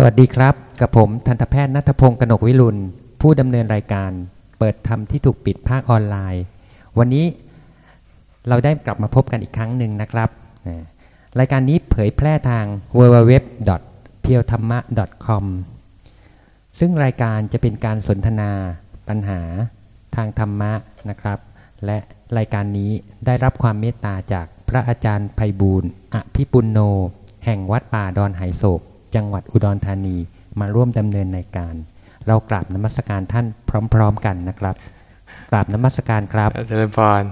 สวัสดีครับ กับผมทันตแพทย์นัทพงศ์กนกวิรุณ ผู้ดำเนินรายการ เปิดธรรมที่ถูกปิดภาคออนไลน์ วันนี้เราได้กลับมาพบกันอีกครั้งหนึ่งนะครับ รายการนี้เผยแพร่ทาง w w w p e e l t h a m m a c o m ซึ่งรายการจะเป็นการสนทนาปัญหาทางธรรมะนะครับ และรายการนี้ได้รับความเมตตาจากพระอาจารย์ไพบูลอภิปุณโน แห่งวัดป่าดอนไหโศก จังหวัดอุดรธานีมาร่วมดำเนินรายการ เรากราบนมัสการท่านพร้อม ๆ กันนะครับกราบนมัสการครับเจริญพร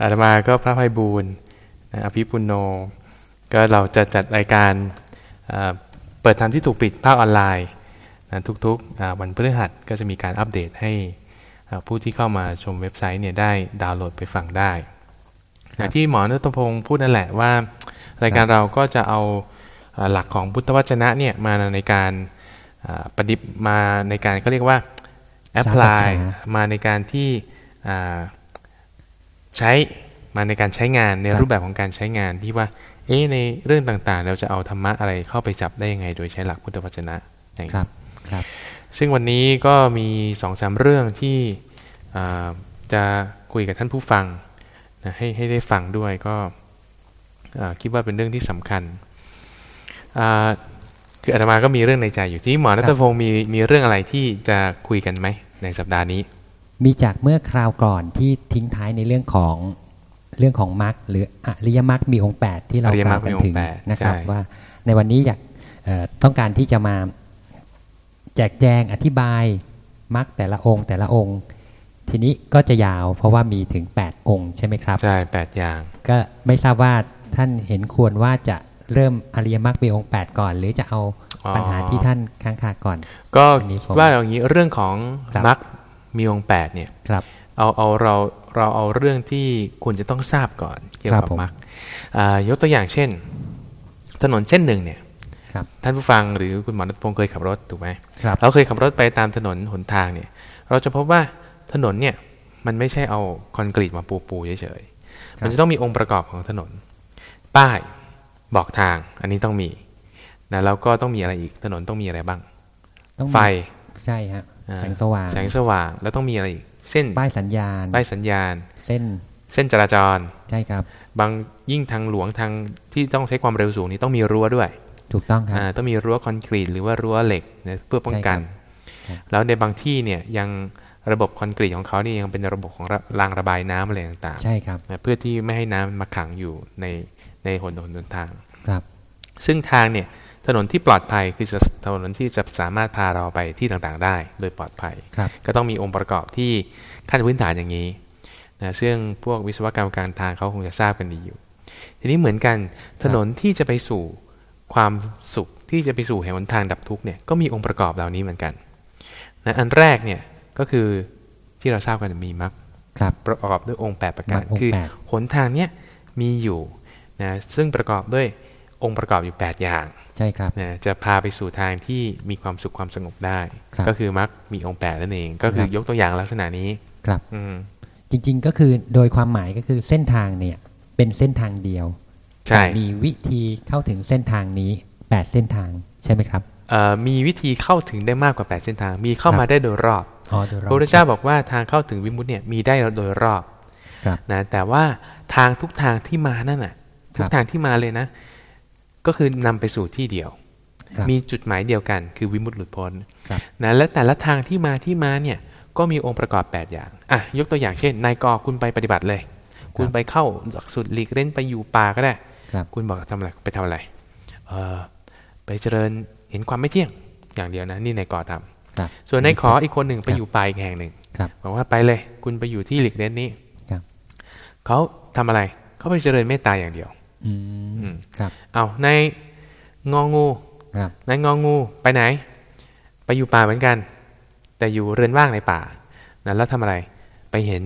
อาตมาก็พระภัยบูรณ์อภิปุโน ก็เราจะจัดรายการเปิดธรรมที่ถูกปิดภาคออนไลน์ทุกๆวันพฤหัสก็จะมีการอัปเดตให้ผู้ที่เข้ามาชมเว็บไซต์เนี่ยได้ดาวน์โหลดไปฟังได้ที่หมอณัฐพงศ์พูดนั่นแหละว่า รายการเราก็จะเอา หลักของพุทธวจนะเนี่ยมาในการอ่าปฏิบัติมาในการเขาเรียกว่าแอพพลายสามัญชนะมาในการที่อ่าใช้มาในการใช้งานในครับรูปแบบของการใช้งานที่ว่า เอ๊ะในเรื่องต่างๆ เราจะเอาธรรมะอะไรเข้าไปจับได้ยังไง โดยใช้หลักพุทธวจนะอย่างนี้ครับครับ ซึ่งวันนี้ก็มีสองสามเรื่องที่อ่าจะคุยกับท่านผู้ฟังนะให้ให้ได้ฟังด้วยก็อ่าคิดว่าเป็นเรื่องที่สำคัญอ่า คืออาตมาก็มีเรื่องในใจอยู่ที่หมอณัฐพงศ์มีมีเรื่องอะไรที่จะคุยกันไหมในสัปดาห์นี้ มีจากเมื่อคราวก่อนที่ทิ้งท้ายในเรื่องของเรื่องของมรรคหรืออริยมรรคมีองค์8ที่เราอริยกมรล่ารวคกันมีองค์ถึงแปดนะครับใช่ว่าในวันนี้อยากเอ่อต้องการที่จะมาแจกแจงอธิบายมรรคแต่ละองค์แต่ละองค์ ทีนี้ก็จะยาวเพราะว่ามีถึง8 องค์ใช่ไหมครับ ใช่แปดอย่าง ก็ไม่ทราบว่าท่านเห็นควรว่าจะ เริ่มอริยมรรคมีองค์ 8 ก่อน หรือจะเอาอ๋อปัญหาที่ท่านค้างคาก่อน ก็อันนี้ผมว่าอย่างนี้เรื่องของครับมรรคมีองค์แปดเนี่ยครับเอาเอาเราเราเอาเรื่องที่ควรจะต้องทราบก่อนเกี่ยวครักับบผมมรรคอ่ายกตัวอย่างเช่น ถนนเส้นหนึ่งเนี่ยครับท่านผู้ฟังหรือคุณหมอนัทพงศ์เคยขับรถถูกไหมครับเราเคยขับรถไปตามถนนหนทางเนี่ย เราจะพบว่าถนนเนี่ยมันไม่ใช่เอาคอนกรีตมาปูปูๆเฉยๆมันจะต้องมีองค์ประกอบของถนน ป้าย บอกทาง อันนี้ต้องมีนะแล้วก็ต้องมีอะไรอีกถนนต้องมีอะไรบ้างต้องมีไฟใช่ฮะอ่าแสงสว่าง แสงสว่างแล้วต้องมีอะไรอีกเส้นป้ายสัญญาณป้ายสัญญาณ เส้นเส้นจราจรใช่ครับ บางยิ่งทางหลวงทางที่ต้องใช้ความเร็วสูงนี่ต้องมีรั้วด้วย ถูกต้องครับอ่าต้องมีรั้วคอนกรีตหรือว่ารั้วเหล็กนะเพื่อป้องกันใช่ครับแล้วในบางที่เนี่ยยังระบบคอนกรีตของเขานี่ยังเป็นระบบของระรางระบายน้ำอะไรต่างใช่ครับๆนะเพื่อที่ไม่ให้น้ำมาขังอยู่ใน ในหนหนหนทางครับ ซึ่งทางเนี่ยถนนที่ปลอดภัยคือจะถนนที่จะสามารถพาเราไปที่ต่างๆ ได้โดยปลอดภัยครับก็ต้องมีองค์ประกอบที่ขั้นพื้นฐานอย่างนี้นะซึ่งพวกวิศวกรรมการทางเขาคงจะทราบกันดีอยู่ ทีนี้เหมือนกันถนนที่จะไปสู่ความสุขที่จะไปสู่แห่งหนทางดับทุกข์เนี่ยก็มีองค์ประกอบเหล่านี้เหมือนกันนะอันแรกเนี่ยก็คือที่เราทราบกันมีมรรคครับประกอบด้วยองค์ 8 ประการมรรคองค์คือแปดหนทางเนี้ยมีอยู่ นะซึ่งประกอบด้วยองค์ประกอบอยู่ 8 อย่างใช่ครับนะจะพาไปสู่ทางที่มีความสุขความสงบได้ครับก็คือมรรคมีองค์8นั่นเองก็คืคอรับยกตัวอย่างลักษณะนี้ครับอืมจริงๆก็คือโดยความหมายก็คือเส้นทางเนี่ยเป็นเส้นทางเดียวใช่แต่มีวิธีเข้าถึงเส้นทางนี้ 8 เส้นทางใช่ไหมครับเอ่อมีวิธีเข้าถึงได้มากกว่า 8 เส้นทาง มีเข้าครับมาได้โดยรอบอ๋อโดยพรระอบพุทธเจ้าบอกว่าทางเข้าถึงวิมุตติเนี่ยมีได้โดยรอบครับนะแต่ว่าทางทุกทางที่มานั่นน่ะครับ ทุกทางที่มาเลยนะ ก็คือนำไปสู่ที่เดียวครับมีจุดหมายเดียวกัน คือวิมุตติหลุดพ้นครับนะและแต่ละทางที่มาที่มาเนี่ยก็มีองค์ประกอบ 8 อย่างอะยกตัวอย่างเช่นนายกคุณไปปฏิบัติเลย คุณไปเข้าหลักสูตรหลีกเล่นไปอยู่ป่าก็ได้ครับคุณบอกทำอะไรไปทำอะไรเออไปเจริญเห็นความไม่เที่ยงอย่างเดียวนะ นี่นายกอทำครับส่วนนายขออีกคนหนึ่งไปครับอยู่ป่าอีกแห่งหนึ่งครับบอกว่าไปเลย คุณไปอยู่ที่หลีกเล่นนี้ครับเขาทำอะไรเขาไปเจริญเมตตาอย่างเดียวอือืมม ครับเอาในงองูครับนายงองูไปไหน ไปอยู่ป่าเหมือนกัน แต่อยู่เรือนว่างในป่านะแล้วทำอะไรไปเห็น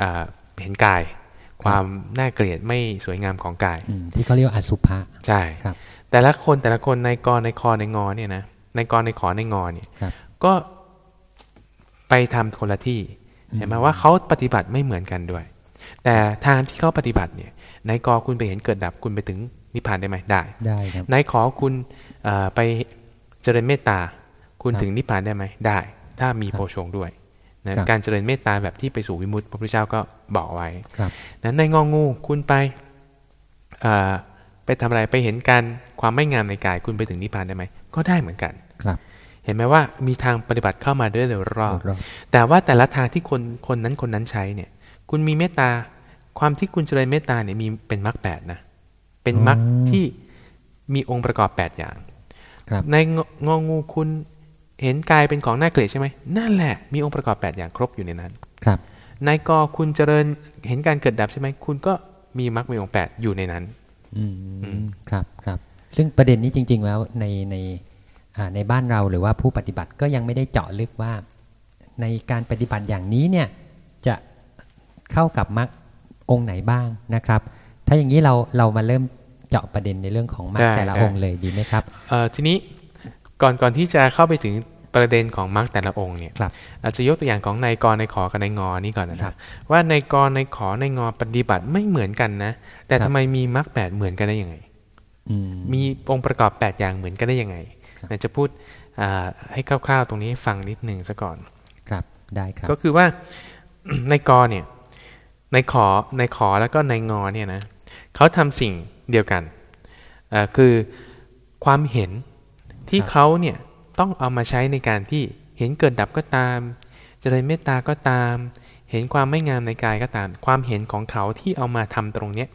อ่าเห็นกาย ความน่าเกลียดไม่สวยงามของกายอืมที่เขาเรียกว่าอสุภะใช่ครับ แต่ละคนแต่ละคนในกรในคอในงอเนี่ยนะในกรในขอในงอเนี่ยครับก็ไปทำคนละที่เห็นไหมว่าเขาปฏิบัติไม่เหมือนกันด้วย แต่ทางที่เขาปฏิบัติเนี่ย ในกอคุณไปเห็นเกิดดับคุณไปถึงนิพพานได้ไหมได้ได้ครับในขอคุณเอ่อไปเจริญเมตตาคุณครับถึงนิพพานได้ไหมได้ ถ้ามีโพชงค์ด้วยนะครับการเจริญเมตตาแบบที่ไปสู่วิมุตติพระพุทธเจ้าก็บอกไว้ครับนั้นในงองูคุณไปอ่าไปทำอะไรไปเห็นการความไม่งามในกาย คุณไปถึงนิพพานได้ไหมก็ได้เหมือนกันครับ เห็นไหมว่ามีทางปฏิบัติเข้ามาด้วยเร็วรอบรอบแต่ว่าแต่ละทางที่คนคนนั้นคนนั้นใช้เนี่ย คุณมีเมตตา ความที่คุณเจริญเมตตาเนี่ยมีเป็นมรรคแปดนะ เป็นมรรคที่มีองค์ประกอบแปดอย่างครับในงงองูคุณเห็นกายเป็นของน่าเกลียดใช่ไหมนั่นแหละ มีองค์ประกอบแปดอย่างครบอยู่ในนั้นครับในกอคุณเจริญเห็นการเกิดดับใช่ไหมคุณก็มีมรรคมีองค์แปดอยู่ในนั้น อืมครับครับ ซึ่งประเด็นนี้จริง ๆ แล้วในในอ่าในบ้านเราหรือว่าผู้ปฏิบัติก็ยังไม่ได้เจาะลึกว่า ในการปฏิบัติอย่างนี้เนี่ยจะเข้ากับมรรค องค์ไหนบ้างนะครับ ถ้าอย่างนี้เราเรามาเริ่มเจาะประเด็นในเรื่องของมรรคได้แต่ละได้องค์เลยดีไหมครับเอ่อทีนี้ก่อนก่อนที่จะเข้าไปถึงประเด็นของมรรคแต่ละองค์เนี่ยครับอาจจะยกตัวอย่างของนายกรนายขอกับนายงอนี่ก่อนนะคครัรับบว่านายกรนายขอนายงอปฏิบัติไม่เหมือนกันนะ แต่ครับทำไมมีมรรคแปดเหมือนกันได้ยังไงอืมมีองค์ประกอบ 8 อย่างเหมือนกันได้ยังไงครับนะจะพูดอ่าให้คร่าวๆ ตรงนี้ให้ฟังนิดหนึ่งซะก่อน ครับได้ครับ ก็คือว่าในกอเนี่ย ในขอในขอแล้วก็ในงอเนี่ยนะเขาทำสิ่งเดียวกันอ่าคือความเห็นที่ครับเขาเนี่ยต้องเอามาใช้ในการที่เห็นเกิดดับก็ตาม เจริญเมตตาก็ตาม เห็นความไม่งามในกายก็ตาม ความเห็นของเขาที่เอามาทำตรงเนี้ย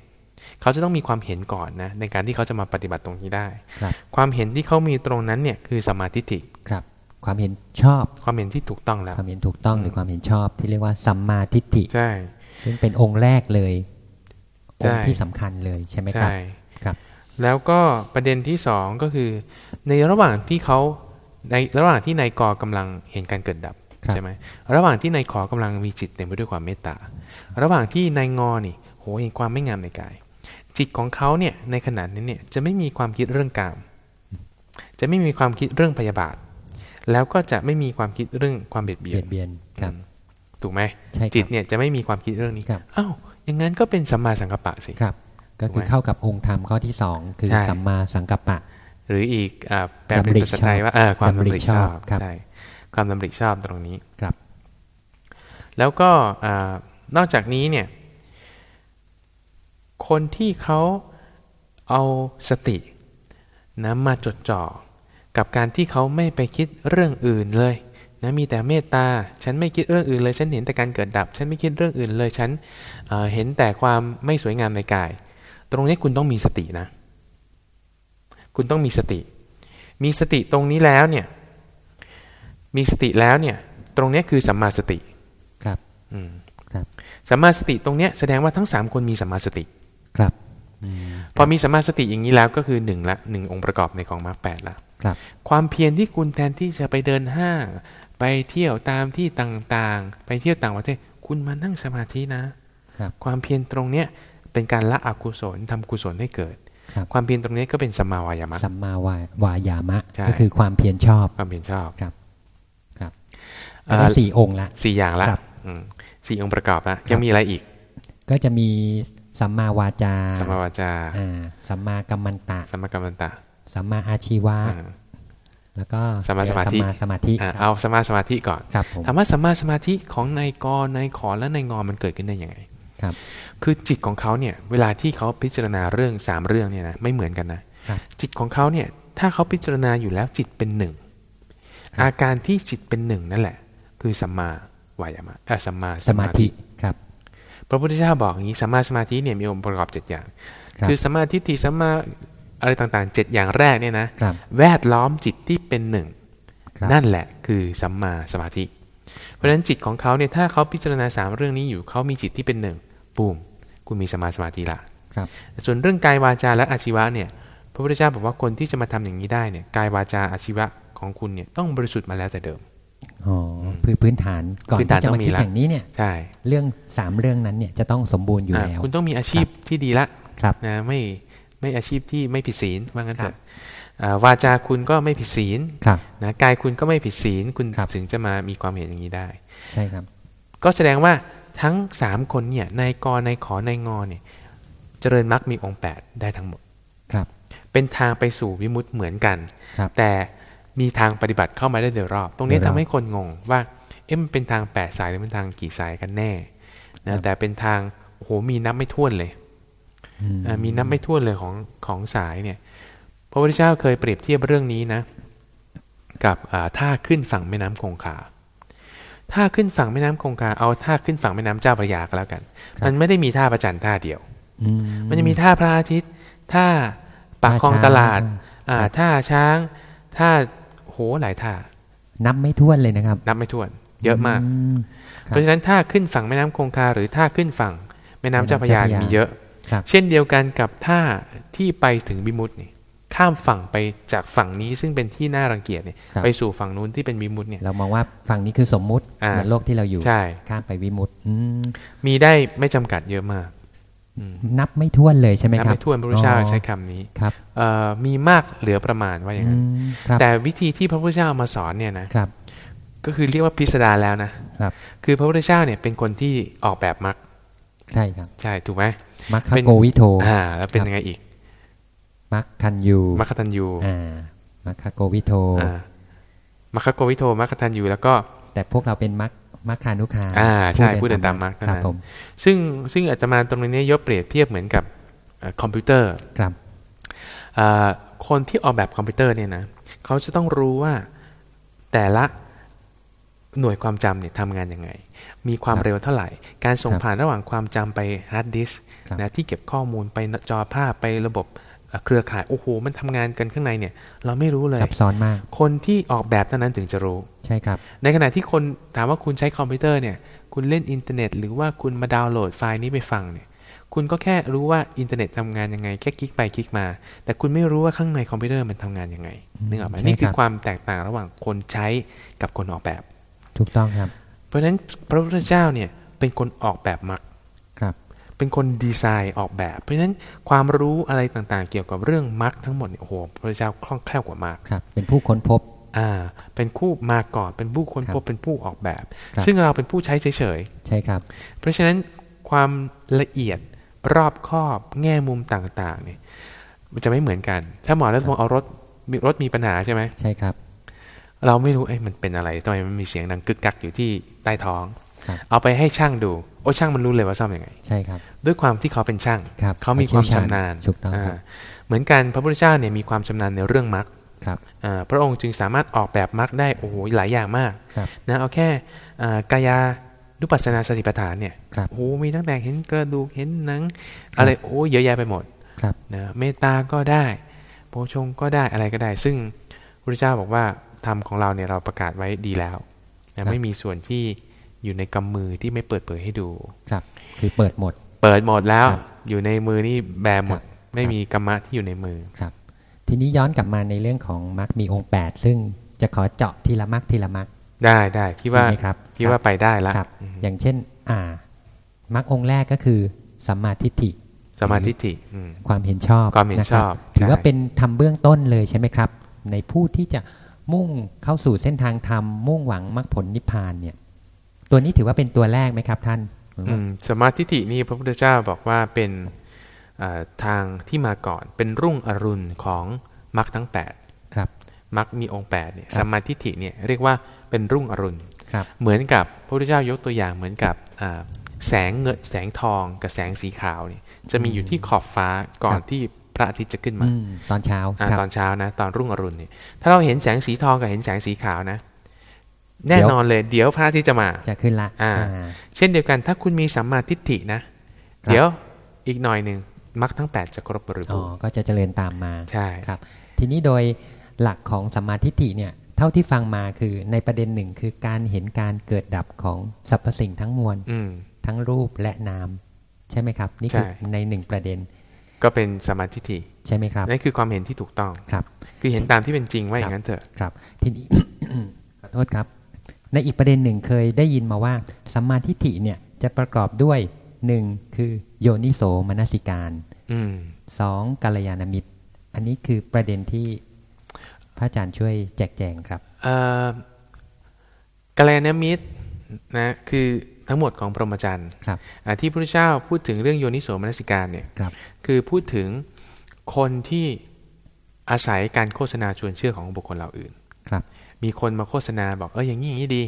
เขาจะต้องมีความเห็นก่อนนะในการที่เขาจะมาปฏิบัติตรงนี้ได้ครับความเห็นที่เขามีตรงนั้นเนี่ยคือสมมาธิฏฐิครับ ความเห็นชอบ ความเห็นที่ถูกต้องแล้ว ความเห็นถูกต้องหรือความเห็นชอบที่เรียกว่าสัมมาทิฏฐิใช่ ซึ่งเป็นองค์แรกเลยใช่องค์ที่สำคัญเลยใช่ไหมครับใช่ครับ แล้วก็ประเด็นที่สองก็คือ ในระหว่างที่เขาในระหว่างที่นายกอกำลังเห็นการเกิดดับครับใช่ไหมระหว่างที่นายขอกำลังมีจิตเต็มไปด้วยความเมตตา ระหว่างที่นายงอนี่โหเห็นความไม่งามในกาย จิตของเขาเนี่ยในขณะนั้นเนี่ยจะไม่มีความคิดเรื่องกาม จะไม่มีความคิดเรื่องพยาบาท แล้วก็จะไม่มีความคิดเรื่องความเบียดเบียเบีนยดเบียนครับอืม ถูกไหมใช่คจิรัตบเนี่ยจะไม่มีความคิดเรื่องนี้ครับอ้าวอย่างนั้นก็เป็นสัมมาสังกัปปะสิครับ ก็คือถูกไหมเข้ากับองค์ธรรมข้อที่สองคือใช่สัมมาสังกัปปะ หรืออีกอ่าแปลเป็นภาษาไทยว่าเออความดำริชอบครับใช่ความดำริชอบตรงนี้ครับ แล้วก็อ่านอกจากนี้เนี่ย คนที่เขาเอาสตินะมาจดจ่อกับการที่เขาไม่ไปคิดเรื่องอื่นเลย นะมีแต่เมตตา ฉันไม่คิดเรื่องอื่นเลย ฉันเห็นแต่การเกิดดับ ฉันไม่คิดเรื่องอื่นเลย ฉันเอ่อเห็นแต่ความไม่สวยงามในกาย ตรงนี้คุณต้องมีสตินะ คุณต้องมีสติ มีสติตรงนี้แล้วเนี่ย มีสติแล้วเนี่ย ตรงเนี้ยคือสัมมาสติ ครับ อืม ครับสัมมาสติตรงเนี้ยแสดงว่าทั้งสามคนมีสัมมาสติ ครับอืมพอมีสัมมาสติอย่างนี้แล้วก็คือหนึ่งละหนึ่งองค์ประกอบในของมรรคแปดละครับความเพียรที่คุณแทนที่จะไปเดินห้าง ไปเที่ยวตามที่ต่างๆ ไปเที่ยวต่างประเทศ คุณมานั่งสมาธินะครับความเพียรตรงเนี้ยเป็นการละอกุศลทำกุศลให้เกิดครับความเพียรตรงนี้ก็เป็นสัมมาวายามะสัมมาวาวายามะใช่ก็คือความเพียรชอบ ความเพียรชอบครับ ครับเอ่อแล้วก็สี่องค์ละสี่อย่างละครับอืมสี่องค์ประกอบละยังมีอะไรอีก ก็จะมีสัมมาวาจา สัมมาวาจาอ่าสัมมากัมมันตะ สัมมากัมมันตะ สัมมาอาชีวะอ่า แล้วก็สัมมาสมาธิสัมมาสมาธิอ่าครับเอาสัมมาสมาธิก่อนครับผมถามว่าสัมมาสมาธิของนายกนายขอและนายงอมันเกิดขึ้นได้ยังไงครับ คือจิตของเขาเนี่ยเวลาที่เขาพิจารณาเรื่องสามเรื่องเนี่ยนะไม่เหมือนกันนะครับจิตของเขาเนี่ยถ้าเขาพิจารณาอยู่แล้วจิตเป็นหนึ่งครับอาการที่จิตเป็นหนึ่งนั่นแหละ คือสัมมาวายามะเอ่อสัมมาสมาธิครับพระพุทธเจ้าบอกอย่างนี้สัมมาสมาธิเนี่ยมีองค์ประกอบเจ็ดอย่างครับคือสัมมาทิฏฐิสัมมา อะไรต่างๆเจ็ดอย่างแรกเนี่ยนะครับแวดล้อมจิตที่เป็นหนึ่งครับนั่นแหละคือสัมมาสมาธิ เพราะฉะนั้นจิตของเขาเนี่ยถ้าเขาพิจารณาสามเรื่องนี้อยู่เขามีจิตที่เป็นหนึ่งปูมคุณมีสมมาสมาธิละครับส่วนเรื่องกายวาจาและอาชีวะเนี่ยพระพุทธเจ้าบอกว่าคนที่จะมาทำอย่างนี้ได้เนี่ยกายวาจาอาชีวะของคุณเนี่ยต้องบริสุทธิ์มาแล้วแต่เดิมอ๋อพื้นพื้นฐานก่อนพื้นฐานที่จะต้มาองมีคิดละอย่างนี้เนี่ยใช่เรื่องสามเรื่องนั้นเนี่ยจะต้องสมบูรณ์อยู่อะแล้ว คุณต้องมีอาชีพที่ดีละครับนะไม่ ไม่อาชีพที่ไม่ผิดศีลว่างั้นเถครัอะบอ่าวาจาคุณก็ไม่ผิดศีลครับนะกายคุณก็ไม่ผิดศีลคุณครับถึงจะมามีความเห็นอย่างนี้ได้ ใช่ครับ ก็แสดงว่าทั้งสามคนเนี่ยนายกนายขอนายงอเนี่ย เจริญมรรคมีองค์แปดได้ทั้งหมดครับ เป็นทางไปสู่วิมุตต์เหมือนกันครับแต่มีทางปฏิบัติเข้ามาได้โดยรอบ ตรงนี้โดยรทำอบให้คนงงว่าเอ๊ะมันเป็นทางแปดสายหรือเป็นทางกี่สายกันแน่ครันะบแต่เป็นทางโอ้โหมีนับไม่ถ้วนเลยอื มอ่ามีนับไม่ถ้วนเลยของของสายเนี่ยพระพุทธเจ้าเคยเปรียบเทียบเรื่องนี้นะ กับอ่าท่าขึ้นฝั่งแม่น้ำคงคาท่าขึ้นฝั่งแม่น้ำคงคาเอาท่าขึ้นฝั่งแม่น้ำเจ้าพระยาก็แล้วกัน มันไม่ได้มีท่าประจันท่าเดียวอืมันจะมีท่าพระอาทิตย์ท่าปากคลองท่าช้างตลาด อ่าครับท่าช้างท่าโหหลายท่า นับไม่ถ้วนเลยนะครับ นับไม่ถ้วน เยอะมากมครับเพราะฉะนั้นท่าขึ้นฝั่งแม่น้ำคงคาหรือท่าขึ้นฝั่งแม่น้ำเจ้าพระยาแม่น้ำเจ้าพระยามีมีเยอะครับ เช่นเดียวกันกับท่าที่ไปถึงบิมุตนี่ข้ามฝั่งไปจากฝั่งนี้ซึ่งเป็นที่น่ารังเกียจเนี่ยครับไปสู่ฝั่งนู้นที่เป็นบิมุตเนี่ยเรามองว่าฝั่งนี้คือสมมุติอ่าเหมือนโลกที่เราอยู่ใช่ข้ามไปวิมุตติอืมมีได้ไม่จำกัดเยอะมากนับไม่ถ้วนเลยใช่ไหมนับครับไม่ถ้วนพระพุทธเจ้าอ๋อใช้คำนี้ครับเอ่อมีมากเหลือประมาณว่าอย่างนั้นอืมครับแต่วิธีที่พระพุทธเจ้าเอามาสอนเนี่ยนะครับ ก็คือเรียกว่าพิสดารแล้วนะครับ คือพระพุทธเจ้าเนี่ยเป็นคนที่ออกแบบมรรคใช่ครับ ใช่ถูกไหม มัคคเป็นโกวิโทอ่า แล้วเป็นครับยังไงอีก มัคคันยูมรรคตัญญูอ่า มัคคโกวิโทอ่ามัคคโกวิโทมัคคัญญูแล้วก็ แต่พวกเราเป็นมัคมัคคานุคาอ่า ใช่ผู้เดินตามมรรคเท่านั้รับผมซึ่งซึ่งอาตมาตรงนี้ยกเปรียบเทียบเหมือนกับเอ่อคอมพิวเตอร์ ครับอ่าคนที่ออกแบบคอมพิวเตอร์เนี่ยนะ เขาจะต้องรู้ว่าแต่ละ หน่วยความจำเนี่ยทำงานยังไง มีความครับเร็วเท่าไหร่ การส่งครับผ่านระหว่างความจำไปฮาร์ดดิสก์ครับนะที่เก็บข้อมูลไปจอภาพไประบบเอ่อเครือข่าย โอ้โห มันทำงานกันข้างในเนี่ย เราไม่รู้เลยซับซ้อนมาก คนที่ออกแบบเท่านั้นถึงจะรู้ ใช่ครับ ในขณะที่คนถามว่าคุณใช้คอมพิวเตอร์เนี่ย คุณเล่นอินเทอร์เน็ต หรือว่าคุณมาดาวน์โหลดไฟล์นี้ไปฟังเนี่ยคุณก็แค่รู้ว่าอินเทอร์เน็ตทำงานยังไงแค่คลิกไปคลิกมา แต่คุณไม่รู้ว่าข้างในคอมพิวเตอร์มันทำงานยังไงอืมนึกออกไหมใช่นี่คือครับความแตกต่างระหว่างคนใช้กับคนออกแบบ ถูกต้องครับ เพราะฉะนั้นพระพุทธเจ้าเนี่ยเป็นคนออกแบบมรรคครับ เป็นคนดีไซน์ออกแบบ เพราะฉะนั้นความรู้อะไรต่างๆ เกี่ยวกับเรื่องมรรคทั้งหมดเนี่ยโอ้โหพระพุทธเจ้าคล่องแคล่วกว่ามากครับ เป็นผู้ค้นพบอ่าเป็นคู่มาก่อนเป็นผู้คนครับพบเป็นผู้ออกแบบครับซึ่งเราเป็นผู้ใช้เฉยใช่ครับๆเพราะฉะนั้นความละเอียดรอบคอบแง่มุมต่างๆเนี่ยมันจะไม่เหมือนกัน ถ้าหมอรัฐพงศ์เอารถมีรถมีปัญหาใช่ไหมใช่ครับ เราไม่รู้เอ้ยมันเป็นอะไรทำไมมันมีเสียงดังกึกกักอยู่ที่ใต้ท้องครับเอาไปให้ช่างดู โอ้ช่างมันรู้เลยว่าซ่อมอยังไง ใช่ครับ ด้วยความที่เขาเป็นช่างครับเขามีความชำนาญถูกต้องครับาเหมือนกันพระพุทธเจ้าเนี่ยมีความชำนาญในเรื่องมรรคครับอ่าพระองค์จึงสามารถออกแบบมรรคได้โอ้โหหลายอย่างมากครับนะเอาแค่อ่ากายานุปัสสนาสติปัฏฐานเนี่ยครับโอ้โหมีตั้งแต่เห็นกระดูกเห็นหนัง อะไรโอ้เยอะแยะไปหมดครับนะเมตตาก็ได้โพชงก็ได้อะไรก็ได้ ซึ่งพระพุทธเจ้าบอกว่า ธรรมของเราเนี่ยเราประกาศไว้ดีแล้วนะไม่มีส่วนที่อยู่ในกำมือที่ไม่เปิดเผยให้ดูครับ คือเปิดหมด เปิดหมดแล้วครับอยู่ในมือนี่แบหมดครับไม่มีกรรมะที่อยู่ในมือครับ ทีนี้ย้อนกลับมาในเรื่องของมรรคมีองค์8ซึ่งจะขอเจาะทีละมรรคทีละมรรคได้ได้คิดว่าดีไหมครับคิดว่าไปได้ละครับอืมอย่างเช่น อ่ามรรคองค์แรกก็คือสัมมาทิฏฐิสมาธิฐิอืมความเห็นชอบความเห็นชอบะครัถือว่าใช่เป็นทำเบื้องต้นเลยใช่ไหมครับ ในผู้ที่จะ มุ่งเข้าสู่เส้นทางธรรมมุ่งหวังมรรคผลนิพพานเนี่ย ตัวนี้ถือว่าเป็นตัวแรกไหมครับท่านหรืออืว่ามสมาธิฐินี่พระพุทธเจ้าบอกว่าเป็นอ่าทางที่มาก่อน เป็นรุ่งอรุณของมรรคทั้ง 8 ครับมรรคมีองค์8เนี่ยครับสมาธิฐิเนี่ยเรียกว่าเป็นรุ่งอรุณครับเหมือนกับพระพุทธเจ้ายกตัวอย่างเหมือนกับอ่าแสงเงินแสงทองกับแสงสีขาวเนี่ยจะมีอยู่ที่ขอบฟ้าก่อนที่ พระอาทิตย์จะขึ้นมาอืมตอนเช้าอ่าครับตอนเช้านะ ตอนรุ่งอรุณเนี่ยถ้าเราเห็นแสงสีทองกับเห็นแสงสีขาวนะ แน่นอนเลย เดี๋ยวพระอาทิตย์จะมาจะขึ้นละอ่าอ่าเช่นเดียวกันถ้าคุณมีสัมมาทิฏฐินะครับเดี๋ยวอีกหน่อยหนึ่งมรรคทั้ง 8 จะครบบริอ๋บูอรณ์ก็จะเจริญตามมาใช่ครับ ทีนี้โดยหลักของสัมมาทิฏฐิเนี่ยเท่าที่ฟังมาคือในประเด็นหนึ่งคือการเห็นการเกิดดับของสรรพสิ่งทั้งมวลอืมทั้งรูปและนาม ใช่ไหมครับ นี่คือใช่ในหนึ่งประเด็น ก็เป็นสัมมาทิฏฐิใช่ไหมครับนั่นคือความเห็นที่ถูกต้องครับ คือเห็นตามที่เป็นจริงว่าอย่างนั้นเถอะครับ ทีนี้ขอโทษครับในอีกประเด็นหนึ่งเคยได้ยินมาว่าสัมมาทิฏฐิเนี่ยจะประกอบด้วยหนึ่งคือโยนิโสมนสิการอืมสองกัลยาณมิตร อันนี้คือประเด็นที่พระอาจารย์ช่วยแจกแจงครับเอ่อกัลยาณมิตรนะคือ ทั้งหมดของพรหมจรรย์ครับอ่าที่พระพุทธเจ้าพูดถึงเรื่องโยนิโสมนสิการเนี่ยครับคือพูดถึงคนที่อาศัยการโฆษณาชวนเชื่อของบุคคลเหล่าอื่นครับ มีคนมาโฆษณาบอกเอออย่างนี้อย่างนี้ดี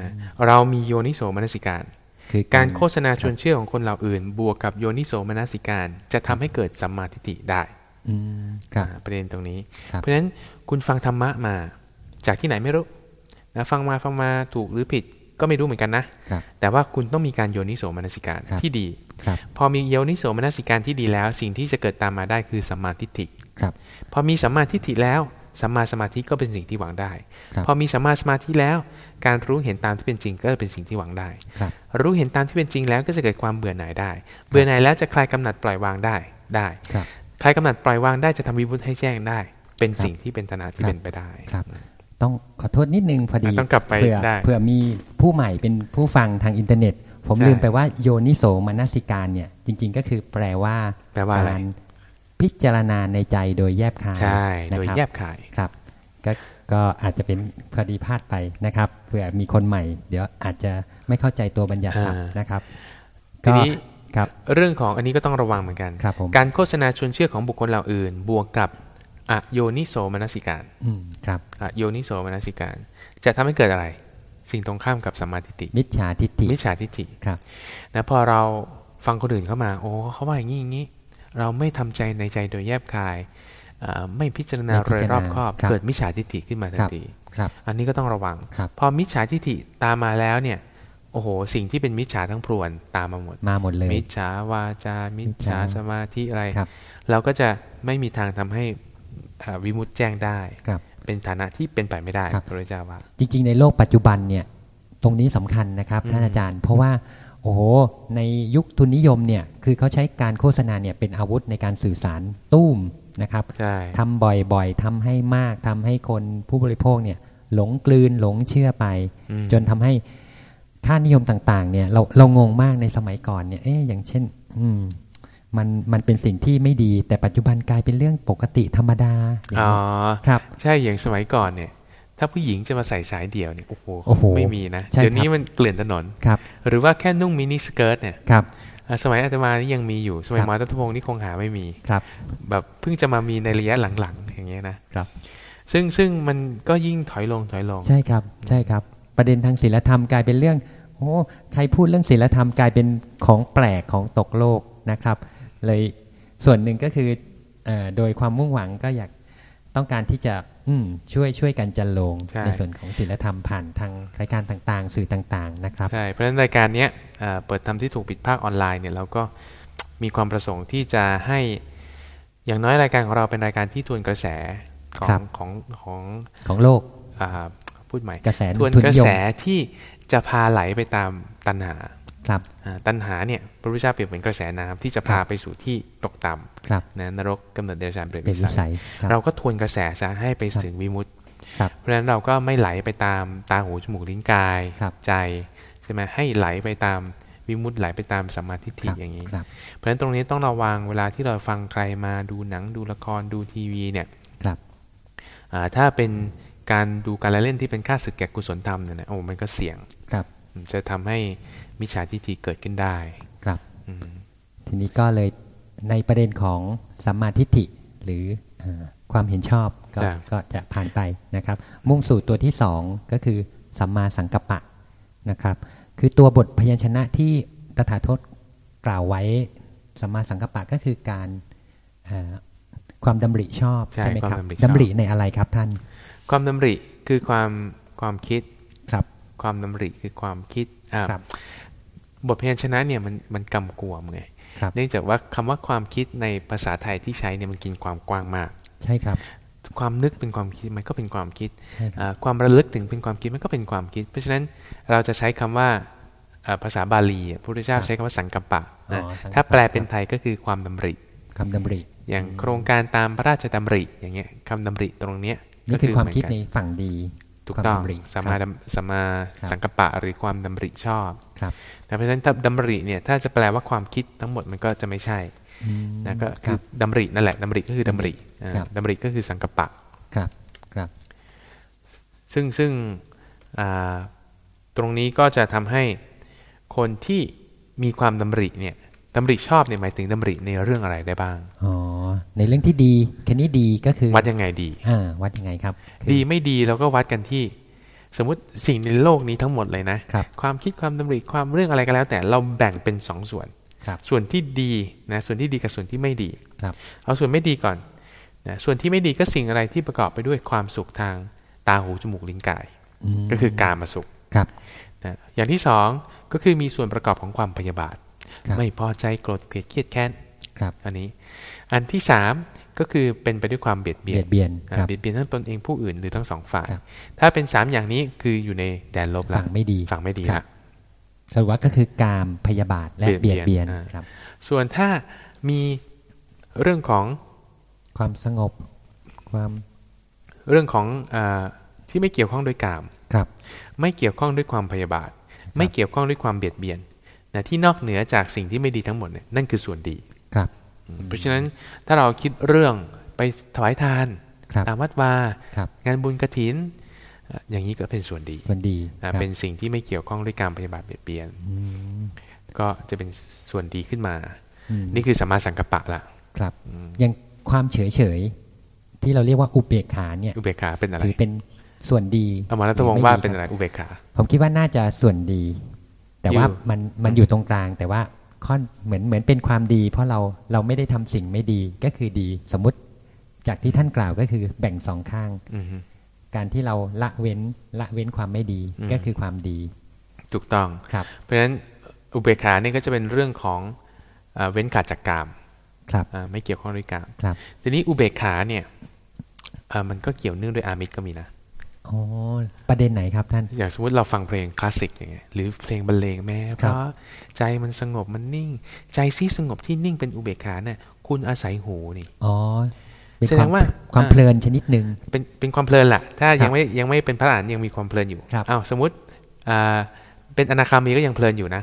นะเรามีโยนิโสมนสิการคือการโฆษณาชวนเชื่อของคนเหล่าอื่น บวกกับโยนิโสมนสิการ จะทำให้เกิดสัมมาทิฏฐิได้อืมครับอ่าประเด็นตรงนี้ครับเพราะฉะนั้นคุณฟังธรรมะมา จากที่ไหนไม่รู้นะฟังมาฟังมาถูกหรือผิด ก็ไม่รู้เหมือนกันนะครับแต่ว่าคุณต้องมีการโยนิโสมนสิการครับที่ดีครับพอมีโยนิโสมนสิการที่ดีแล้ว สิ่งที่จะเกิดตามมาได้คือสัมมาทิฏฐิครับพอมีสัมมาทิฏฐิแล้วสัมมาสมาธิก็เป็นสิ่งที่หวังได้ครับพอมีสัมมาสมาธิแล้ว การรู้เห็นตามที่เป็นจริงก็เป็นสิ่งที่หวังได้ครับรู้เห็นตามที่เป็นจริงแล้วก็จะเกิดความเบื่อหน่ายได้ เบื่อหน่ายแล้วจะคลายกำหนัดปล่อยวางได้ได้ครับคลายกำหนัดปล่อยวางได้จะทำวิบุตให้แจ้งได้ เป็นครับสิ่งที่เป็นตนาที่ครับเป็นไปได้ครับ ต้องขอโทษนิดนึงพอดีต้องกลับไปเผื่อได้เผื่อมีผู้ใหม่เป็นผู้ฟังทางอินเทอร์เน็ต ผมใช่ลืมไปว่าโยนิโสมนสิการเนี่ย จริง ๆ ก็คือแปลว่าแปลว่าอะไรการพิจารณาในใจโดยแยบคายใช่นะโดยครับแยบขายครับก็ก็อาจจะเป็นพอดีพลาดไปนะครับเผื่อมีคนใหม่ เดี๋ยวอาจจะไม่เข้าใจตัวบัญญัติศัพท์อ่านนะครับทีก็นี้ครับเรื่องของอันนี้ก็ต้องระวังเหมือนกันครับผมการโฆษณาชวนเชื่อของบุคคลเหล่าอื่น บวกกับ อโยนิโสมนสิการอืมครับอโยนิโสมนสิการ จะทำให้เกิดอะไร สิ่งตรงข้ามกับสัมมาทิฏฐิ มิจฉาทิฏฐิ มิจฉาทิฏฐิครับนะพอเราฟังคนอื่นเข้ามา โอ้เขาว่าอย่างนี้อย่างนี้ เราไม่ทำใจในใจโดยแยบคายอ่าไม่พิจารณาไม่พิโดยจารณารอบคอบครับเกิดมิจฉาทิฏฐิขึ้นมาทันครับทีครับอันนี้ก็ต้องระวังครับพอมิจฉาทิฏฐิตามมาแล้วเนี่ยโอ้โห สิ่งที่เป็นมิจฉาทั้งพรวนตามมาหมด มาหมดเลย มิจฉาวาจา มิจฉามิจฉาสมาธิอะไรครับเราก็จะไม่มีทางทำให้อ่า วิมุตติแจ้งได้ครับเป็นฐานะที่เป็นไปไม่ได้ครับพระพุทธเจ้าว่าจริง ๆ ในโลกปัจจุบันเนี่ยตรงนี้สำคัญนะครับอืมท่านอาจารย์ เพราะว่าโอ้โหในยุคทุนนิยมเนี่ยคือเขาใช้การโฆษณาเนี่ยเป็นอาวุธในการสื่อสารตุ้มนะครับใช่ทำบ่อยๆทำให้มากทำให้คนผู้บริโภคเนี่ยหลงกลืนหลงเชื่อไปอืมจนทำให้ค่านิยมต่างๆเนี่ยเราเรางงมากในสมัยก่อนเนี่ยเอ๊ะอย่างเช่นอื มมันมันเป็นสิ่งที่ไม่ดีแต่ปัจจุบันกลายเป็นเรื่องปกติธรรมดาอย่างอ๋อนี้ครับ ใช่อย่างสมัยก่อนเนี่ย ถ้าผู้หญิงจะมาใส่สายเดี่ยวเนี่ยโอ้โหโอ้โหไม่มีนะใช่เดี๋ยวนี้ครับมันเกลื่อนถนนครับหรือว่าแค่นุ่งมินิสเกิร์ตเนี่ยครับอ่าสมัยอาตมานี่ยังมีอยู่ สมัยครับหมอรัตพงศ์นี่คงหาไม่มีครับ แบบเพิ่งจะมามีในระยะหลังๆ อย่างเงี้ยนะครับ ซึ่งซึ่งมันก็ยิ่งถอยลงถอยลง ใช่ครับ ใช่ครับ ประเด็นทางศีลธรรมกลายเป็นเรื่องโอ้ใครพูดเรื่องศีลธรรมกลายเป็นของแปลกของตกโลกนะครับ เลยส่วนหนึ่งก็คือเออโดยความมุ่งหวังก็อยากต้องการที่จะอืมช่วยช่วยกันจันโลงใช่ในส่วนของศีลธรรมผ่านทางรายการต่างๆ สื่อต่างๆนะครับใช่เพราะฉะนั้นรายการเนี้ยเอ่อเปิดทำที่ถูกปิดภาคออนไลน์เนี่ยเราก็มีความประสงค์ที่จะให้อย่างน้อยรายการของเราเป็นรายการที่ทวนกระแสขอครังบของของของโลกอ่าพูดใหม่กระแสทวนทุนกระนิยมแสที่จะพาไหลไปตามตัณหา ครับอ่าตัณหาเนี่ยพระพุทธเจ้าเปรียบเหมือนกระแสน้ำที่จะพาไปสู่ที่ตกต่ครับำนะนรกกำเนิดเดรัจฉานเปรตเป็นวิวิสัสัยยครับเราก็ทวนกระแสซะให้ไปครับถึงวิมุตติครับเพราะฉะนั้นเราก็ไม่ไหลไปตามตาหูจมูกลิ้นกายครับใจใช่ไหมให้ไหลไปตามวิมุตติไหลไปตามสัมมาทิฏฐิครับอย่างนี้ครับเพราะฉะนั้นตรงนี้ต้องระวังเวลาที่เราฟังใครมาดูหนังดูละครดูทีวีเนี่ยครับอ่าถ้าเป็นการดูการละเล่นที่เป็นค่าศึกแก่กุศลธรรมเนี่ยนะโอ้มันก็เสี่ยงครับ จะทำให้มิจฉาทิฏฐิเกิดขึ้นได้ครับอืมทีนี้ก็เลยในประเด็นของสัมมาทิฏฐิหรือเออความเห็นชอบก็จ้ะก็จะผ่านไปนะครับ มุ่งสู่ตัวที่สองก็คือสัมมาสังกัปปะนะครับ คือตัวบทพยัญชนะที่ตถาคตกล่าวไว้สัมมาสังกัปปะก็คือการเอ่อความดำริชอบใช่ไหมครับความดำริชอบดำริในอะไรครับท่าน ความดำริคือความความคิด ครับความดำริคือความคิดอ่าครับบทพยัญชนะเนี่ยมันมันกำกวมไงครับเนื่องจากว่าคำว่าความคิดในภาษาไทยที่ใช้เนี่ยมันกินความกว้างมาก ใช่ครับ ความนึกเป็นความคิดมันก็เป็นความคิดใช่ครับอ่าความระลึกถึงเป็นความคิดมันก็เป็นความคิด เพราะฉะนั้นเราจะใช้คำว่าอ่าภาษาบาลีอะพระพุทธเจ้าใช้คำว่าสังกัปปะนะอ๋อสังกัปปะถ้าแปลเป็นไทยก็คือความดำริคำดำริ อย่างโครงการตามพระราชดำริอย่างเงี้ยคำดำริตรงเนี้ยนี่คือความคิดเหในนกันฝั่งดี ถูกต้องความดำริสัมมาครับดำสัมมาครับสังกัปปะหรือความดำริชอบครับแต่เพราะฉะนั้นถ้าดำริเนี่ยถ้าจะแปลว่าความคิดทั้งหมดมันก็จะไม่ใช่อืมนะก็คคืรัอบดำรินั่นแหละดำริก็คือดำริอ่าครับดำริก็คือสังกัปปะครับครับ ซึ่งซึ่งอ่าตรงนี้ก็จะทำให้คนที่มีความดำริเนี่ยต ดำริชอบเนี่ยหมายถึงดำริในเรื่องอะไรได้บ้าง อ๋อ ในเรื่องที่ดีแค่นี้ดีก็คือ วัดยังไงดี อ่า วัดยังไงครับคือดีไม่ดีเราก็วัดกันที่ สมมุติสิ่งในโลกนี้ทั้งหมดเลยนะครับความคิดความดำริความเรื่องอะไรก็แล้ว แต่เราแบ่งเป็นสองส่วนครับส่วนที่ดีนะ ส่วนที่ดีกับส่วนที่ไม่ดีครับเอาส่วนไม่ดีก่อนนะ ส่วนที่ไม่ดีก็สิ่งอะไรที่ประกอบไปด้วยความสุขทางตาหูจมูกลิ้นกายมก็คือการมาสุขครับนะอย่างที่สองก็คือมีส่วนประกอบของความพยาบาทครับ ไม่พอใจโกรธเกลียดเครียดแค้นครับ อันนี้ อันที่สามก็คือเป็นไปด้วยความเบียดเบีเบียยนดเบียนอ่าครับเบียดเบียนทั้งตนเองผู้อื่นหรือทั้งสองฝ่ายครับถ้าเป็นสามอย่างนี้คืออยู่ในแดนลบละฝั่งไม่ดีฝั่งไม่ดีครัละบสรุปว่าก็คือกามพยาบาทและเบีเบียยดดเบีเบียยนนอ่าครับ ส่วนถ้ามีเรื่องของความสงบความเรื่องของอาที่ไม่เกี่ยวข้องด้วยกามครับ ไม่เกี่ยวข้องด้วยความพยาบาท ไม่เกี่ยวข้องด้วยความเบียดเบียน นะที่นอกเหนือจากสิ่งที่ไม่ดีทั้งหมดเนี่ยนั่นคือส่วนดีครับ เพราะฉะนั้นถ้าเราคิดเรื่องไปถวายทานครับตามวัดวาครับงานบุญกระถินอะอย่างนี้ก็เป็นส่วนดีส่วนดีอะครับเป็นสิ่งที่ไม่เกี่ยวข้องด้วยการพยาบาทเบียดเบียนอืมก็จะเป็นส่วนดีขึ้นมาอืมนี่คือสัมมาสังกัปปะละครับอย่างความเฉยเฉยๆที่เราเรียกว่าอุเบกขาเนี่ยอุเบกขาเป็นอะไรถือเป็นส่วนดีเอามาแล้วตวงหว่าม่ดีเป็นอะไรคบอุเบกขา ผมคิดว่าน่าจะส่วนดี แต่ว่าอยู่มันมันอยู่ตรงกลาง แต่ว่าค่อนเหมือนเหมือนเป็นความดี เพราะเราเราไม่ได้ทำสิ่งไม่ดีก็คือดี สมมุติจากที่ท่านกล่าวก็คือแบ่งสองข้างอือฮึการที่เราละเว้นละเว้นความไม่ดีอืมก็คือความดี ถูกต้องครับ เพราะฉะนั้นอุเบกขาเนี่ยก็จะเป็นเรื่องของอ่าเว้นขาดจากกามครับอ่าไม่เกี่ยวข้องด้วยกามครับ ทีนี้อุเบกขาเนี่ยอ่ามันก็เกี่ยวเนื่องด้วยอามิตรก็มีนะ อ๋อประเด็นไหนครับท่าน อย่างสมมติเราฟังเพลงคลาสสิกอย่างเงี้ยหรือเพลงบรรเลงแม้เพครับราะใจมันสงบมันนิ่ง ใจซี่สงบที่นิ่งเป็นอุเบกขาเนี่ยคุณอาศัยหูนี่อ๋อเป็นแสดความงว่าความอ่าเพลินชนิดหนึ่งเป็นเป็นความเพลินแหละถ้าครัยับงไม่ยังไม่เป็นพระอรหันต์ยังมีความเพลินอยู่ครับอ้าวสมมติอ่าเป็นอนาคามีก็ยังเพลินอยู่นะ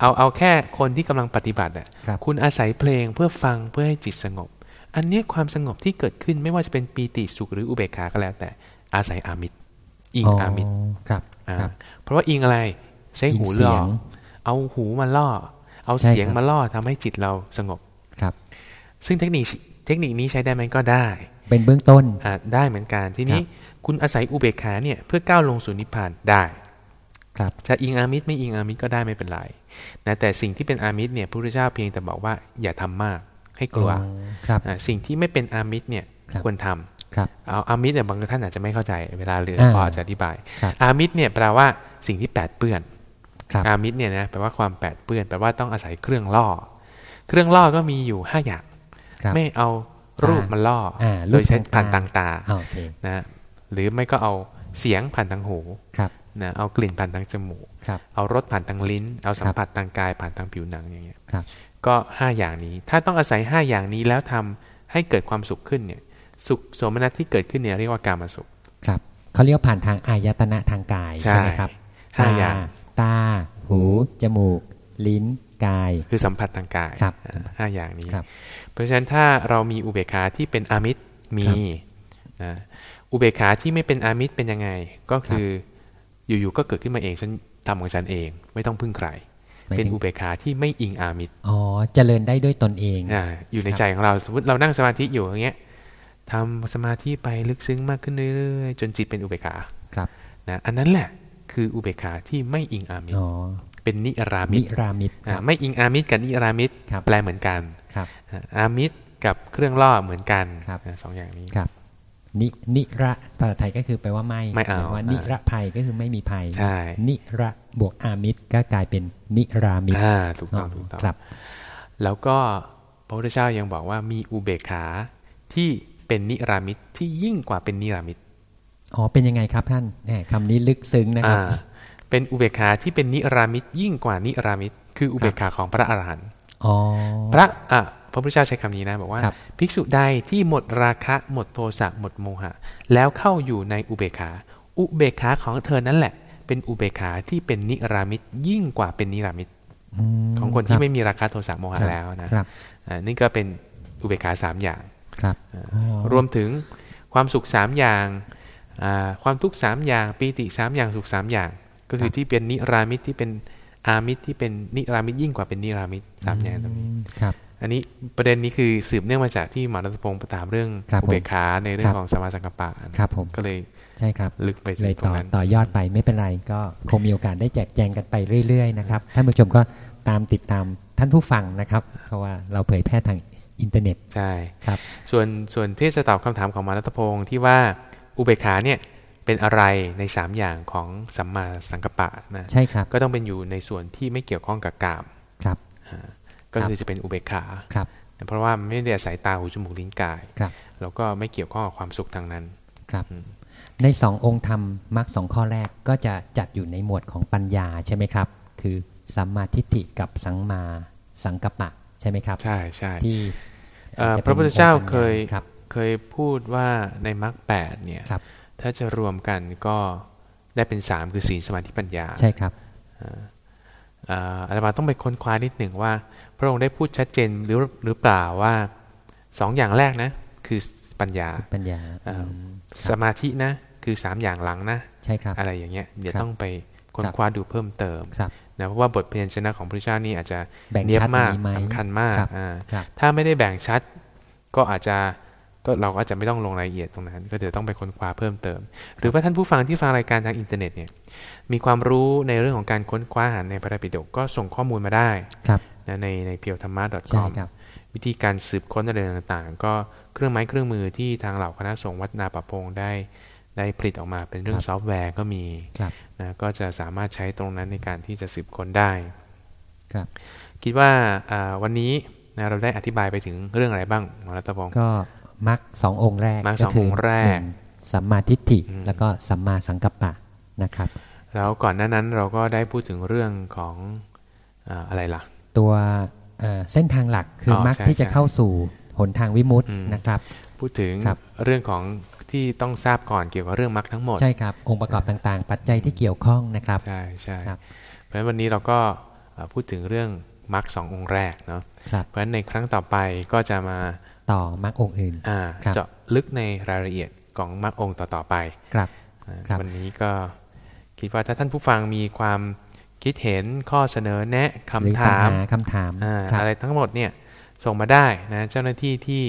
เอาเอาแค่คนที่กำลังปฏิบัติอะครับคุณอาศัยเพลงเพื่อฟังเพื่อให้จิตสงบ อันเนี้ยความสงบที่เกิดขึ้นไม่ว่าจะเป็นปีติสุขหรืออุเบกขาก็แล้วแต่ อาศัยอามิตรอิงอามิตรครับอ่าครับเพราะว่าอิงอะไร ใช้หูอิงเสีล่อยงเอาหูมาล่อ เอาใช่เสียงครับมาล่อทำให้จิตเราสงบครับ ซึ่งเทคนิคเทคนิคนี้ใช้ได้ไหมก็ได้ เป็นเบื้องต้นอ่าได้เหมือนกันทีนี้ครับคุณอาศัยอุเบกขาเนี่ยเพื่อก้าวลงสู่นิพพานได้ครับจะอิงอามิตรไม่อิงอามิตรก็ได้ไม่เป็นไรนะแต่สิ่งที่เป็นอามิตรเนี่ยพระพุทธเจ้าเพียงแต่บอกว่าอย่าทำมากให้กลัวอ๋อครับอ่าสิ่งที่ไม่เป็นอามิตรเนี่ยครับควรทำครับ เอาอามิตรเนี่ยบางท่านอาจจะไม่เข้าใจเวลาเรียนอ่าพอจะอธิบายครับอามิตรเนี่ยแปลว่าสิ่งที่แปดเปื้อนครับอามิตรเนี่ยนะแปลว่าความแปดเปื้อนแปลว่าต้องอาศัยเครื่องล่อ เครื่องล่อก็มีอยู่ห้าอย่างครับไม่เอารูปมาล่ออาโดยใช้รูปผ่านทาทางงตาอ่าโอเคนะหรือไม่ก็เอาเสียงผ่านทางหูครับนะเอากลิ่นผ่านทางจมูกครับเอารสผ่านทางลิ้น เอาสัมครับผัสทางกายผ่านทางผิวหนังอย่างเงี้ยครับก็ห้าอย่างนี้ ถ้าต้องอาศัยห้าอย่างนี้แล้วทำให้เกิดความสุขขึ้นเนี่ย สุขโสมนัสที่เกิดขึ้นเนี่ยเรียกว่าการมาสุข ครับเขาเรียกว่าผ่านทางอายตนะทางกายใช่ใช่ไหมครับห้าอย่างตา หู จมูก ลิ้น กาย คือสัมผัสทางกายครับอ่าห้าอย่างนี้ครับเพราะฉะนั้นถ้าเรามีอุเบกขาที่เป็นอามิตรมีครับนะอุเบกขาที่ไม่เป็นอามิตรเป็นยังไง ก็คืออยู่ๆก็เกิดขึ้นมาเองฉันทำของฉันเอง ไม่ต้องพึ่งใครหมายเป็นถึงอุเบกขาที่ไม่อิงอามิตรอ๋อเจริญได้ด้วยตนเองอ่าอยู่ในครับใจของเราสมมติเรานั่งสมาธิอยู่อย่างเงี้ย ทำสมาธิไปลึกซึ้งมากขึ้นเรื่อยๆจนจิตเป็นอุเบกขาครับนะอันนั้นแหละคืออุเบกขาที่ไม่อิงอามิตรอ๋อเป็นนิรามินิตรรามิตรคอ่ารับไม่อิงอามิตรกับนิรามิตรครับแปลเหมือนกันครับอ่าอามิตรกับเครื่องล่อเหมือนกันครับอ่าสองอย่างนี้ครับนินิระภาษาไทยก็คือแปลว่าไม่ไม่เอาหยว่าอ่านินิระภัยก็คือไม่มีภัยใช่นิระบวกอามิตรก็กลายเป็นนิรามิตรอ่าถูกต้องถูกต้องครับ แล้วก็พระพุทธเจ้ายังบอกว่ามีอุเบกขาที่ เป็นนิรามิตรที่ยิ่งกว่าเป็นนิรามิตรอ๋อเป็นยังไงครับท่านแหมคำนี้ลึกซึ้งนะคอ่ารับเป็นอุเบกขาที่เป็นนิรามิตรยิ่งกว่านิรามิตรคืออุเบกขาของพระอรหันต์อ๋อพระอะพระพุทธเจ้าใช้คำนี้นะบอกว่าครับภิกษุใดที่หมดราคะหมดโทสะหมดโมหะ แล้วเข้าอยู่ในอุเบกขา อุเบกขาของเธอนั่นแหละ เป็นอุเบกขาที่เป็นนิรามิตรยิ่งกว่าเป็นนิรามิตรมของคนรัที่บไม่มีราคะโทสะโมหะครับแล้วนะครับอ่านี่ก็เป็นอุเบกขาสามอย่าง ครับอ่าอ๋อรวมถึงความสุขสามอย่างอ่าความทุกข์สามอย่างปีติสามอย่างสุขสามอย่าง ก็คือที่เป็นนิรามิตที่เป็นอามิตรที่เป็นนิรามิตยิ่งกว่าเป็นนิรามิตสามอย่างตรงนี้ครับอันนี้ประเด็นนี้คือสืบเนื่องมาจากที่หมอรัตพงศ์ประถามเรื่องครับอุเบกขาในเรื่อครังบของสมาสังกปปะครับผมก็เลยใช่ครับลึกไปเลยตรต่องนั้นต่อยอดไปไม่เป็นไรก็คงมีโอกาสได้แจกแจงกันไปเรื่อยๆนะครับท่านผู้ชมก็ตามติดตามท่านผู้ฟังนะครับเพราะว่าเราเผยแพร่ทาง อินเทอร์เน็ตใช่ครับส่วนส่วนที่จะตอบคำถามของหมอรัตพงศ์ที่ว่าอุเบกขาเนี่ยเป็นอะไรในสามอย่างของสัมมาสังกปปะนะใช่ครับก็ต้องเป็นอยู่ในส่วนที่ไม่เกี่ยวข้องกับกามครับก็คือจะเป็นอุเบกขาครับเพราะว่าไม่ได้อาศัยตาหูจมูกลิ้นกายครับแล้วก็ไม่เกี่ยวข้องกับความสุขทางนั้นครับอืมในสององค์ธรรมมรรคสองข้อแรกก็จะจัดอยู่ในหมวดของปัญญาใช่ไหมครับ คือสัมมาทิฏฐิกับสังมาสังกัปปะใช่ไหมครับ ใช่ใช่ที่เอ่อจป็นพระพุทธเจ้าองปัญญเคยครับเคยพูดว่าในมรรคแปดเนี่ยครับถ้าจะรวมกันก็ได้เป็นสามคือศีลสมาธิปัญญาใช่ครับเอ่ออาตมาต้องไปค้นคว้านิดหนึ่งว่า พระองค์ได้พูดชัดเจนหรือหรือเปล่าว่าสองอย่างแรกนะ คือปัญญาปัญญาเอ่อมสมาธินะ คือสามอย่างหลังนะ ใช่ครับ อะไรอย่างเงี้ยเดี๋ยวครับต้องไปค้นครับคว้าดูเพิ่มเติมครับ นะเพราะว่าบทพยัญชนะของพระเจ้านี่อาจจะแบ่งเนียบชัดมากนี้ไหมสำคัญมากครับอ่าครับถ้าไม่ได้แบ่งชัดก็อาจจะก็เราก็อาจจะไม่ต้องลงรายละเอียดตรงนั้น ก็เดี๋ยวต้องไปค้นคว้าเพิ่มเติม หรือว่าท่านผู้ฟังที่ฟังรายการทางอินเทอร์เน็ตเนี่ยมีความรู้ในเรื่องของการค้นคว้าหาในพระไตรปิฎกก็ส่งข้อมูลมาได้ครับนะในใน p พียวธรรมะใช่ .com ครับวิธีการสืบค้นอะไรต่างๆ ก็เครื่องไม้เครื่องมือที่ทางเหล่าคณะสงฆ์วัดนาประพงได้ ได้ผลิตออกมาเป็นเรื่องครับซอฟต์แวร์ก็มีครับนะก็จะสามารถใช้ตรงนั้นในการที่จะสืบค้นได้ครับคิดว่าอ่าวันนี้นะเราได้อธิบายไปถึงเรื่องอะไรบ้างหมอรัตพงศ์ก็มรรคสององค์แรกมรรคสองคืองค์แรกหนึ่งสัมมาทิฏฐิอืมแล้วก็สัมมาสังกัปปะนะครับ แล้วก่อนหน้านั้นเราก็ได้พูดถึงเรื่องของอ่าอะไรล่ะ ตัวเอ่อเส้นทางหลักคือออมรรคใช่ที่จะใช่เข้าสู่หนทางวิมุตติอืมนะครับ พูดถึงครับเรื่องของ ที่ต้องทราบก่อนเกี่ยวกับเรื่องมรรคทั้งหมด ใช่ครับ องค์ประกอบต่างๆ ปัจจัยที่เกี่ยวข้องนะครับ ใช่ใช่ครับเพราะฉะนั้นวันนี้เราก็อ่าพูดถึงเรื่องมรรคสององค์แรกเนาะครับเพราะฉะนั้นในครั้งต่อไปก็จะมาต่อมรรคองค์อื่นอ่าครับเจาะลึกในรายละเอียดของมรรคองค์ต่อๆไปครับอ่าครับวันนี้ก็คิดว่าถ้าท่านผู้ฟังมีความคิดเห็นข้อเสนอแนะหรือคำถามปัญหาคำถามอ่าครับอะไรทั้งหมดเนี่ยส่งมาได้นะเจ้าหน้าที่ที่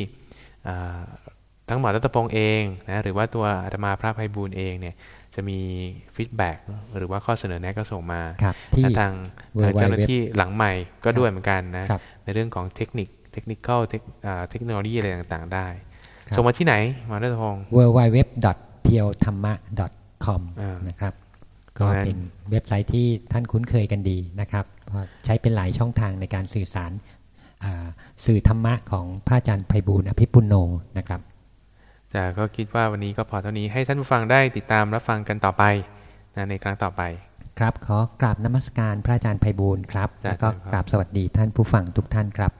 อ่า ทั้งหมอรัตพงศ์เองนะหรือว่าตัวอาตมาพระไพบูลย์เองเนี่ยจะมี feedback หรือว่าข้อเสนอแนะก็ส่งมาครับที่และทาง www ทางเจ้าหน้าที่หลังไมค์ก็ด้วยเหมือนกันนะครับในเรื่องของเทคนิคเทคนิคเทคเทคโนโลยีอะไรต่างๆ ได้ครับส่งมาที่ไหนหมอรัตพงศ์ w w w p e o t h a m m a com อ่านนะครับตรก็งนั้นเป็นเว็บไซต์ที่ท่านคุ้นเคยกันดีนะครับเพราะใช้เป็นหลายช่องทางในการสื่อสารอ่าสื่อธรรมะของพระอาจารย์ไพบูลย์อภิปุโนนะครับ แต่ก็คิดว่าวันนี้ก็พอเท่านี้ให้ท่านผู้ฟังได้ติดตามรับฟังกันต่อไปนะในครั้งต่อไป ครับขอกราบนมัสการพระอาจารย์ไพบูลย์ครับจ้ะแล้วก็ครับกราบสวัสดีท่านผู้ฟังทุกท่านครับ